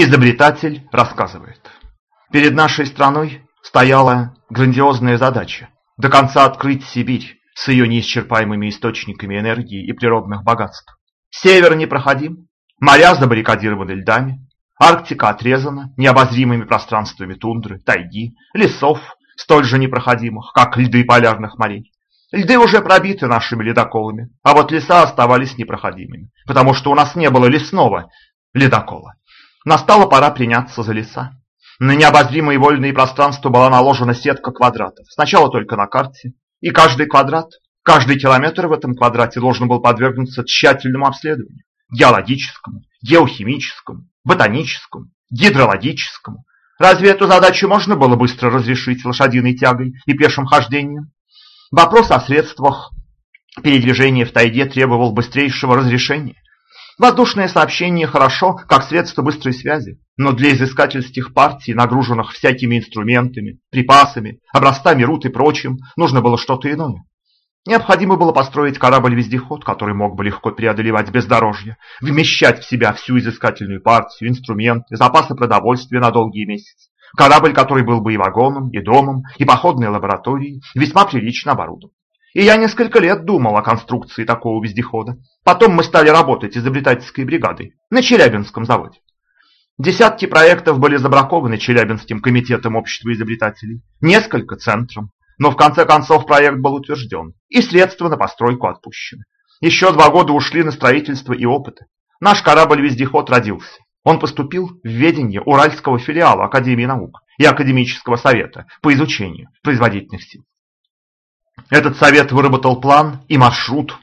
Изобретатель рассказывает. Перед нашей страной стояла грандиозная задача до конца открыть Сибирь с ее неисчерпаемыми источниками энергии и природных богатств. Север непроходим, моря забаррикадированы льдами, Арктика отрезана необозримыми пространствами тундры, тайги, лесов, столь же непроходимых, как льды полярных морей. Льды уже пробиты нашими ледоколами, а вот леса оставались непроходимыми, потому что у нас не было лесного ледокола. Настала пора приняться за леса. На необозримые вольные пространства была наложена сетка квадратов. Сначала только на карте. И каждый квадрат, каждый километр в этом квадрате должен был подвергнуться тщательному обследованию. Геологическому, геохимическому, ботаническому, гидрологическому. Разве эту задачу можно было быстро разрешить лошадиной тягой и пешим хождением? Вопрос о средствах передвижения в тайге требовал быстрейшего разрешения. Воздушное сообщение хорошо, как средство быстрой связи, но для изыскательских партий, нагруженных всякими инструментами, припасами, образцами руд и прочим, нужно было что-то иное. Необходимо было построить корабль-вездеход, который мог бы легко преодолевать бездорожье, вмещать в себя всю изыскательную партию, инструменты, запасы продовольствия на долгие месяцы. Корабль, который был бы и вагоном, и домом, и походной лабораторией, весьма прилично оборудован. И я несколько лет думал о конструкции такого вездехода. Потом мы стали работать изобретательской бригадой на Челябинском заводе. Десятки проектов были забракованы Челябинским комитетом общества изобретателей, несколько центром, но в конце концов проект был утвержден, и средства на постройку отпущены. Еще два года ушли на строительство и опыты. Наш корабль-вездеход родился. Он поступил в ведение Уральского филиала Академии наук и Академического совета по изучению производительных сил. Этот совет выработал план и маршрут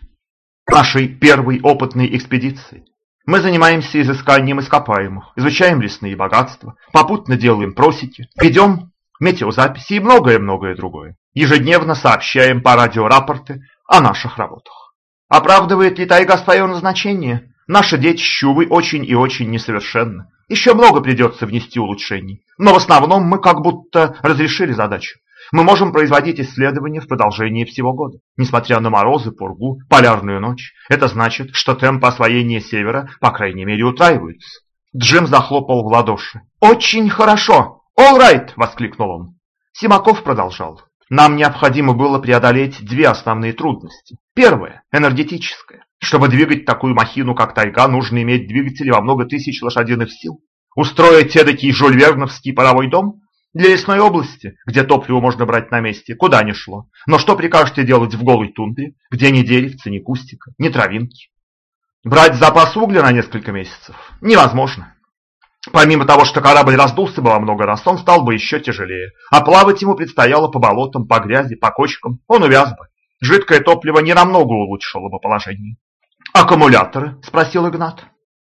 нашей первой опытной экспедиции. Мы занимаемся изысканием ископаемых, изучаем лесные богатства, попутно делаем просеки, ведем метеозаписи и многое-многое другое. Ежедневно сообщаем по радио рапорты о наших работах. Оправдывает ли тайга свое назначение? Наши дети щувы очень и очень несовершенны. Еще много придется внести улучшений. Но в основном мы как будто разрешили задачу. Мы можем производить исследования в продолжении всего года, несмотря на морозы, пургу, полярную ночь. Это значит, что темп освоения севера, по крайней мере, утраивается. Джим захлопал в ладоши. «Очень хорошо! All right!» – воскликнул он. Симаков продолжал. Нам необходимо было преодолеть две основные трудности. Первая – энергетическая. Чтобы двигать такую махину, как тайга, нужно иметь двигатели во много тысяч лошадиных сил. Устроить эдакий жульверновский паровой дом для лесной области, где топливо можно брать на месте, куда ни шло. Но что прикажете делать в голой тундре, где ни деревца, ни кустика, ни травинки? Брать запас угля на несколько месяцев невозможно. Помимо того, что корабль раздулся бы во много раз, он стал бы еще тяжелее. А плавать ему предстояло по болотам, по грязи, по кочкам. Он увяз бы. Жидкое топливо не намного улучшило бы положение. «Аккумуляторы?» – спросил Игнат.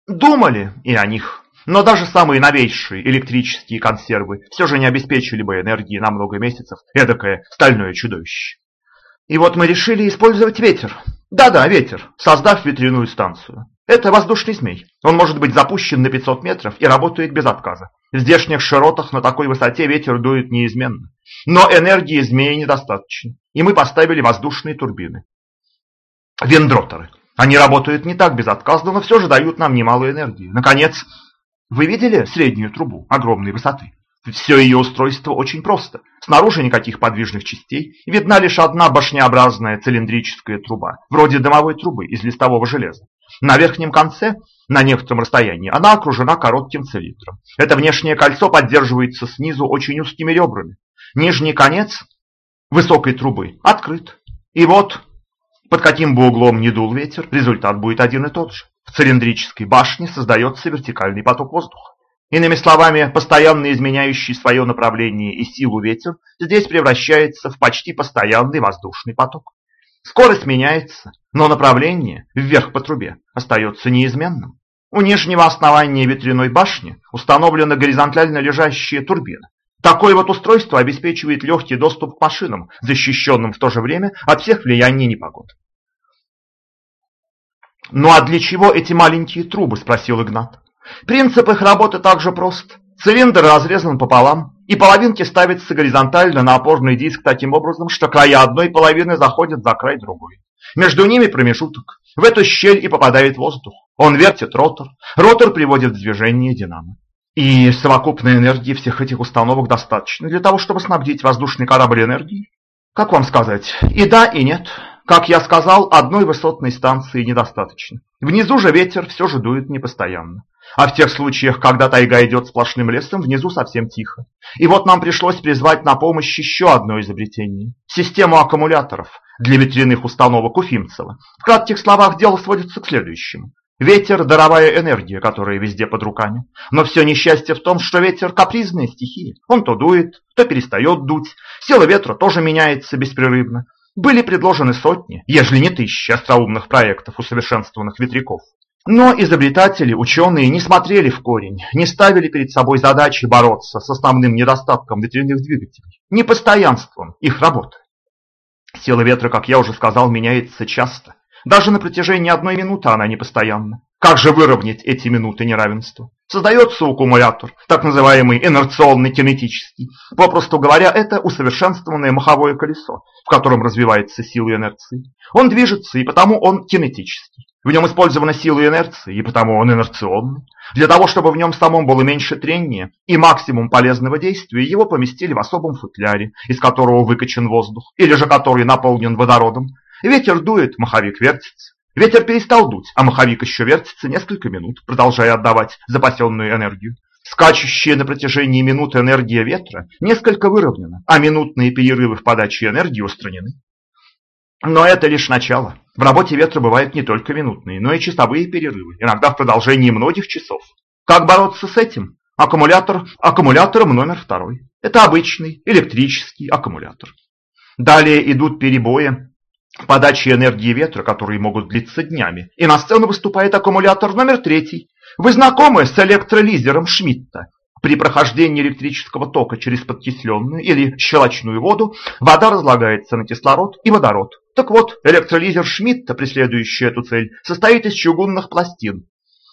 «Думали и о них». Но даже самые новейшие электрические консервы все же не обеспечили бы энергии на много месяцев эдакое стальное чудовище. И вот мы решили использовать ветер. Да-да, ветер, создав ветряную станцию. Это воздушный змей. Он может быть запущен на 500 метров и работает без отказа. В здешних широтах на такой высоте ветер дует неизменно. Но энергии змеи недостаточно, и мы поставили воздушные турбины. Вендроторы. Они работают не так безотказно, но все же дают нам немало энергии. Наконец, вы видели среднюю трубу огромной высоты? Все ее устройство очень просто. Снаружи никаких подвижных частей, видна лишь одна башнеобразная цилиндрическая труба, вроде дымовой трубы из листового железа. На верхнем конце, на некотором расстоянии, она окружена коротким цилиндром. Это внешнее кольцо поддерживается снизу очень узкими ребрами. Нижний конец высокой трубы открыт. И вот, под каким бы углом ни дул ветер, результат будет один и тот же. В цилиндрической башне создается вертикальный поток воздуха. Иными словами, постоянно изменяющий свое направление и силу ветер здесь превращается в почти постоянный воздушный поток. Скорость меняется, но направление вверх по трубе остается неизменным. У нижнего основания ветряной башни установлена горизонтально лежащая турбина. Такое вот устройство обеспечивает легкий доступ к машинам, защищенным в то же время от всех влияний непогоды. «Ну а для чего эти маленькие трубы?» – спросил Игнат. «Принцип их работы также прост. Цилиндр разрезан пополам, и половинки ставятся горизонтально на опорный диск таким образом, что края одной половины заходят за край другой. Между ними промежуток. В эту щель и попадает воздух. Он вертит ротор. Ротор приводит в движение динамо. И совокупной энергии всех этих установок достаточно для того, чтобы снабдить воздушный корабль энергией? Как вам сказать? И да, и нет. Как я сказал, одной высотной станции недостаточно. Внизу же ветер все же дует непостоянно. А в тех случаях, когда тайга идет сплошным лесом, внизу совсем тихо. И вот нам пришлось призвать на помощь еще одно изобретение – систему аккумуляторов для ветряных установок Уфимцева. В кратких словах дело сводится к следующему. Ветер – даровая энергия, которая везде под руками. Но все несчастье в том, что ветер – капризная стихия. Он то дует, то перестает дуть. Сила ветра тоже меняется беспрерывно. Были предложены сотни, ежели не тысячи остроумных проектов усовершенствованных ветряков. Но изобретатели, ученые не смотрели в корень, не ставили перед собой задачи бороться с основным недостатком ветряных двигателей, непостоянством их работы. Сила ветра, как я уже сказал, меняется часто. Даже на протяжении одной минуты она непостоянна. Как же выровнять эти минуты неравенства? Создается аккумулятор, так называемый инерционный кинетический. Попросту говоря, это усовершенствованное маховое колесо, в котором развивается сила инерции. Он движется, и потому он кинетический. В нем использована сила инерции, и потому он инерционный. Для того, чтобы в нем самом было меньше трения и максимум полезного действия, его поместили в особом футляре, из которого выкачан воздух, или же который наполнен водородом. Ветер дует, маховик вертится. Ветер перестал дуть, а маховик еще вертится несколько минут, продолжая отдавать запасенную энергию. Скачущая на протяжении минуты энергия ветра несколько выровнена, а минутные перерывы в подаче энергии устранены. Но это лишь начало. В работе ветра бывают не только минутные, но и часовые перерывы, иногда в продолжении многих часов. Как бороться с этим? Аккумулятор аккумулятором номер второй. Это обычный электрический аккумулятор. Далее идут перебои подачи энергии ветра, которые могут длиться днями. И на сцену выступает аккумулятор номер третий. Вы знакомы с электролизером Шмидта? При прохождении электрического тока через подкисленную или щелочную воду вода разлагается на кислород и водород. Так вот, электролизер Шмидта, преследующий эту цель, состоит из чугунных пластин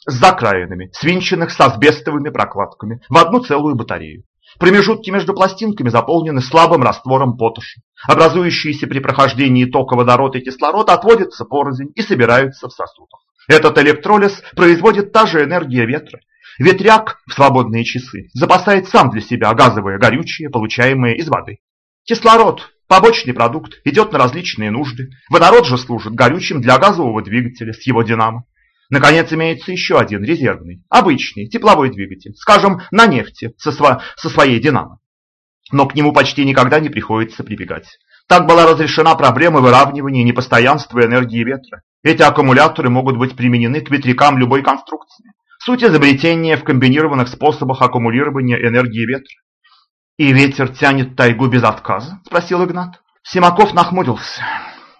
с закраинами, свинченных с асбестовыми прокладками в одну целую батарею. Промежутки между пластинками заполнены слабым раствором поташи. Образующиеся при прохождении тока водород и кислород отводятся порознь и собираются в сосудах. Этот электролиз производит та же энергия ветра. Ветряк в свободные часы запасает сам для себя газовое горючее, получаемое из воды. Кислород, побочный продукт, идет на различные нужды. Водород же служит горючим для газового двигателя с его динамо. Наконец, имеется еще один резервный, обычный тепловой двигатель, скажем, на нефти со, сво со своей динамо. Но к нему почти никогда не приходится прибегать. Так была разрешена проблема выравнивания непостоянства энергии ветра. Эти аккумуляторы могут быть применены к ветрякам любой конструкции. Суть изобретения в комбинированных способах аккумулирования энергии ветра. «И ветер тянет тайгу без отказа?» – спросил Игнат. Симаков нахмурился.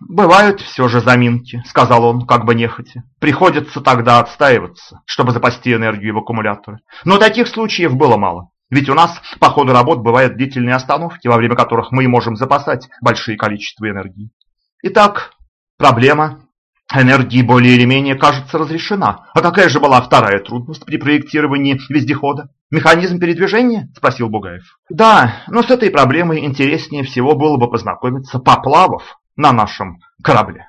«Бывают все же заминки», — сказал он, как бы нехотя. «Приходится тогда отстаиваться, чтобы запасти энергию в аккумуляторы. Но таких случаев было мало. Ведь у нас по ходу работ бывают длительные остановки, во время которых мы можем запасать большие количества энергии. Итак, проблема энергии более или менее кажется разрешена. А какая же была вторая трудность при проектировании вездехода? Механизм передвижения? Спросил Бугаев. Да, но с этой проблемой интереснее всего было бы познакомиться, поплавав на нашем корабле.